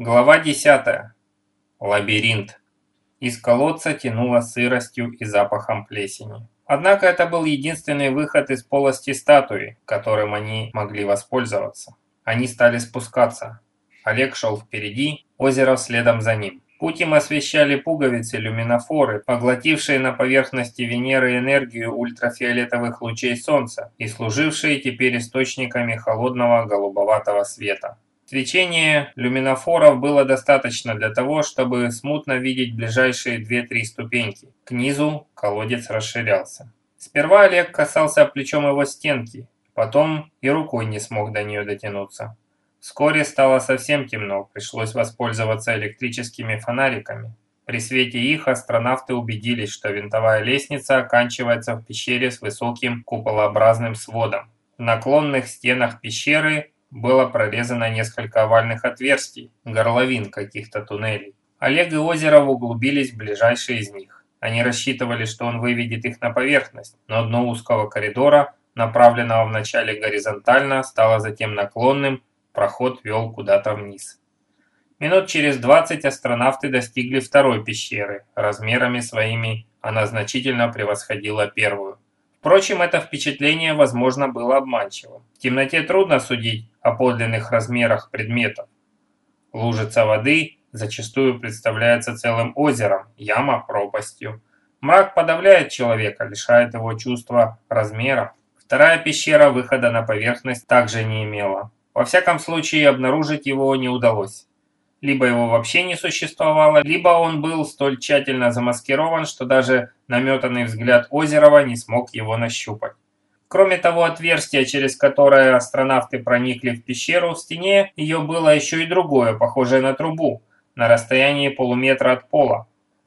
Глава 10. Лабиринт. Из колодца тянуло сыростью и запахом плесени. Однако это был единственный выход из полости статуи, которым они могли воспользоваться. Они стали спускаться. Олег шел впереди, Озеров следом за ним. Путь им освещали пуговицы-люминофоры, поглотившие на поверхности Венеры энергию ультрафиолетовых лучей Солнца и служившие теперь источниками холодного голубоватого света. Свечения люминофоров было достаточно для того, чтобы смутно видеть ближайшие 2-3 ступеньки. К низу колодец расширялся. Сперва Олег касался плечом его стенки, потом и рукой не смог до нее дотянуться. Вскоре стало совсем темно, пришлось воспользоваться электрическими фонариками. При свете их астронавты убедились, что винтовая лестница оканчивается в пещере с высоким куполообразным сводом. В наклонных стенах пещеры было прорезано несколько овальных отверстий, горловин каких-то туннелей. Олег и Озеров углубились в ближайшие из них. Они рассчитывали, что он выведет их на поверхность, но дно узкого коридора, направленного вначале горизонтально, стало затем наклонным, проход вел куда-то вниз. Минут через 20 астронавты достигли второй пещеры, размерами своими она значительно превосходила первую. Впрочем, это впечатление, возможно, было обманчивым. В темноте трудно судить о подлинных размерах предметов. Лужица воды зачастую представляется целым озером, яма – пропастью. Мрак подавляет человека, лишает его чувства размеров. Вторая пещера выхода на поверхность также не имела. Во всяком случае, обнаружить его не удалось. Либо его вообще не существовало, либо он был столь тщательно замаскирован, что даже наметанный взгляд Озерова не смог его нащупать. Кроме того отверстия, через которое астронавты проникли в пещеру, в стене ее было еще и другое, похожее на трубу, на расстоянии полуметра от пола.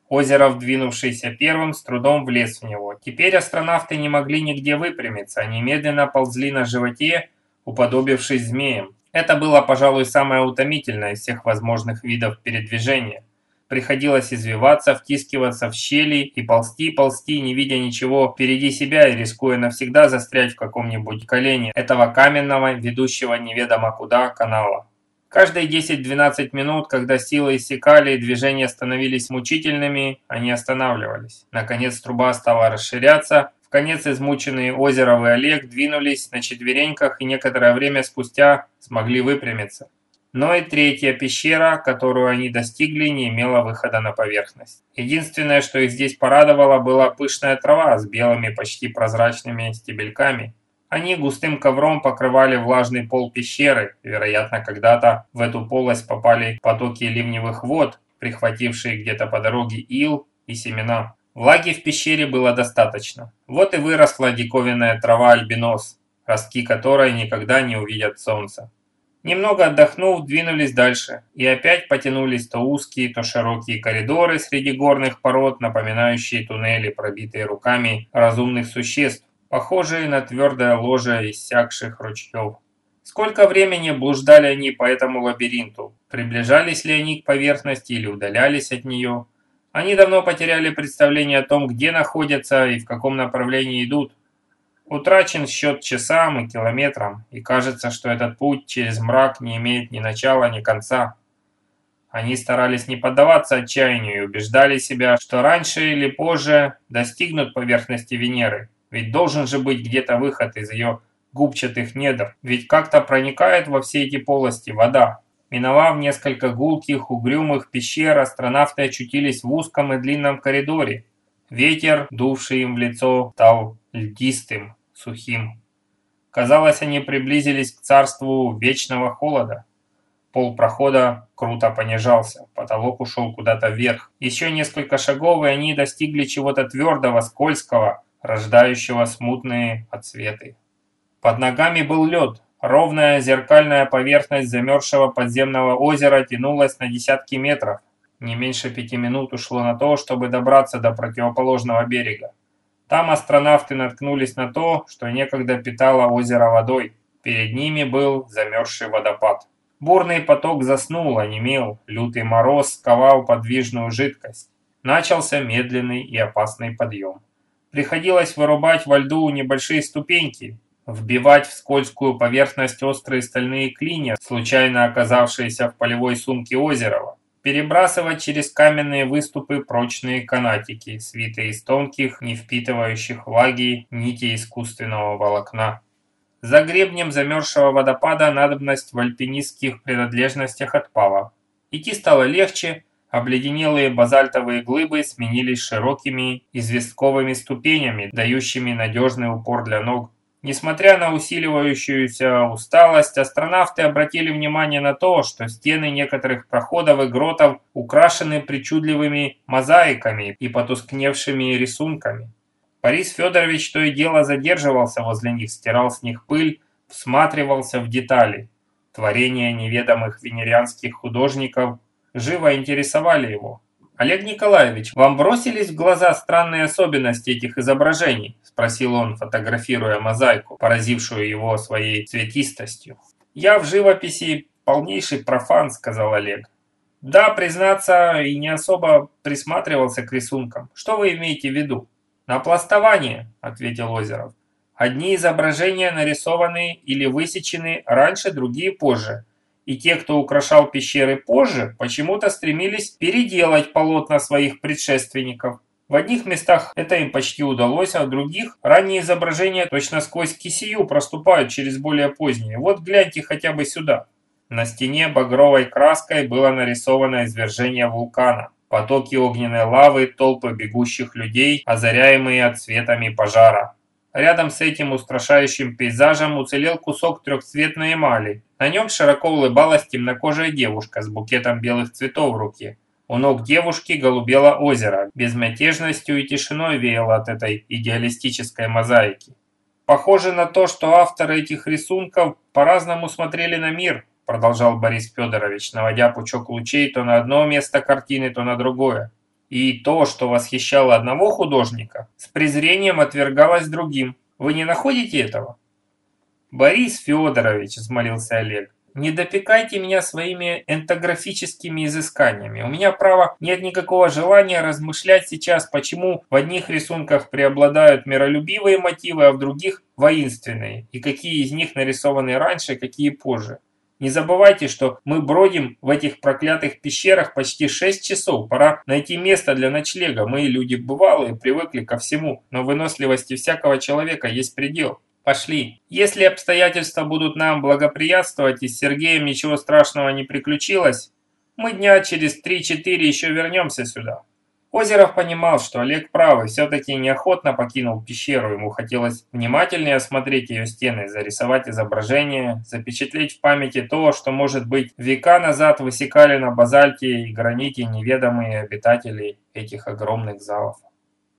Озеров, двинувшийся первым, с трудом влез в него. Теперь астронавты не могли нигде выпрямиться, они медленно ползли на животе, уподобившись змеям. Это было, пожалуй, самое утомительное из всех возможных видов передвижения. Приходилось извиваться, втискиваться в щели и ползти-ползти, не видя ничего впереди себя и рискуя навсегда застрять в каком-нибудь колене этого каменного, ведущего неведомо куда канала. Каждые 10-12 минут, когда силы иссякали и движения становились мучительными, они останавливались. Наконец труба стала расширяться, в конец измученные Озеров и Олег двинулись на четвереньках и некоторое время спустя смогли выпрямиться. Но и третья пещера, которую они достигли, не имела выхода на поверхность. Единственное, что их здесь порадовало, была пышная трава с белыми почти прозрачными стебельками. Они густым ковром покрывали влажный пол пещеры, вероятно, когда-то в эту полость попали потоки ливневых вод, прихватившие где-то по дороге ил и семена. Влаги в пещере было достаточно. Вот и выросла диковинная трава альбинос, ростки которой никогда не увидят солнца. Немного отдохнув, двинулись дальше, и опять потянулись то узкие, то широкие коридоры среди горных пород, напоминающие туннели, пробитые руками разумных существ, похожие на твердое ложе иссякших ручьев. Сколько времени блуждали они по этому лабиринту? Приближались ли они к поверхности или удалялись от нее? Они давно потеряли представление о том, где находятся и в каком направлении идут. Утрачен счет часам и километрам, и кажется, что этот путь через мрак не имеет ни начала, ни конца. Они старались не поддаваться отчаянию и убеждали себя, что раньше или позже достигнут поверхности Венеры, ведь должен же быть где-то выход из ее губчатых недр, ведь как-то проникает во все эти полости вода. Миновав несколько гулких, угрюмых пещер, астронавты очутились в узком и длинном коридоре. Ветер, дувший им в лицо, стал льдистым, сухим. Казалось, они приблизились к царству вечного холода. Пол прохода круто понижался, потолок ушел куда-то вверх. Еще несколько шагов, и они достигли чего-то твердого, скользкого, рождающего смутные отсветы. Под ногами был лед. Ровная зеркальная поверхность замерзшего подземного озера тянулась на десятки метров. Не меньше пяти минут ушло на то, чтобы добраться до противоположного берега. Там астронавты наткнулись на то, что некогда питало озеро водой. Перед ними был замерзший водопад. Бурный поток заснул, онемел, лютый мороз сковал подвижную жидкость. Начался медленный и опасный подъем. Приходилось вырубать во льду небольшие ступеньки, вбивать в скользкую поверхность острые стальные клинья, случайно оказавшиеся в полевой сумке Озерова, перебрасывать через каменные выступы прочные канатики, свитые из тонких, не впитывающих влаги нити искусственного волокна. За гребнем замерзшего водопада надобность в альпинистских принадлежностях отпала. Идти стало легче, обледенелые базальтовые глыбы сменились широкими известковыми ступенями, дающими надежный упор для ног. Несмотря на усиливающуюся усталость, астронавты обратили внимание на то, что стены некоторых проходов и гротов украшены причудливыми мозаиками и потускневшими рисунками. Борис Федорович то и дело задерживался возле них, стирал с них пыль, всматривался в детали. Творения неведомых венерианских художников живо интересовали его. «Олег Николаевич, вам бросились в глаза странные особенности этих изображений?» – спросил он, фотографируя мозаику, поразившую его своей цветистостью. «Я в живописи полнейший профан», – сказал Олег. «Да, признаться, и не особо присматривался к рисункам. Что вы имеете в виду?» «На пластование», – ответил Озеров. «Одни изображения нарисованы или высечены раньше, другие позже и те, кто украшал пещеры позже, почему-то стремились переделать полотна своих предшественников. В одних местах это им почти удалось, а в других ранние изображения точно сквозь кисию проступают через более поздние. Вот гляньте хотя бы сюда. На стене багровой краской было нарисовано извержение вулкана. Потоки огненной лавы, толпы бегущих людей, озаряемые отсветами пожара. Рядом с этим устрашающим пейзажем уцелел кусок трехцветной эмали. На нем широко улыбалась темнокожая девушка с букетом белых цветов в руке. У ног девушки голубело озеро, безмятежностью и тишиной веяло от этой идеалистической мозаики. «Похоже на то, что авторы этих рисунков по-разному смотрели на мир», продолжал Борис Федорович, наводя пучок лучей то на одно место картины, то на другое. И то, что восхищало одного художника, с презрением отвергалось другим. Вы не находите этого? Борис Федорович, взмолился Олег, не допекайте меня своими энтографическими изысканиями. У меня, право, нет никакого желания размышлять сейчас, почему в одних рисунках преобладают миролюбивые мотивы, а в других воинственные, и какие из них нарисованы раньше, какие позже. Не забывайте, что мы бродим в этих проклятых пещерах почти 6 часов. Пора найти место для ночлега. Мы люди бывалые, привыкли ко всему, но выносливости всякого человека есть предел. Пошли. Если обстоятельства будут нам благоприятствовать и с Сергеем ничего страшного не приключилось, мы дня через 3-4 еще вернемся сюда. Озеров понимал, что Олег прав и все-таки неохотно покинул пещеру. Ему хотелось внимательнее осмотреть ее стены, зарисовать изображение, запечатлеть в памяти то, что, может быть, века назад высекали на базальте и граните неведомые обитатели этих огромных залов.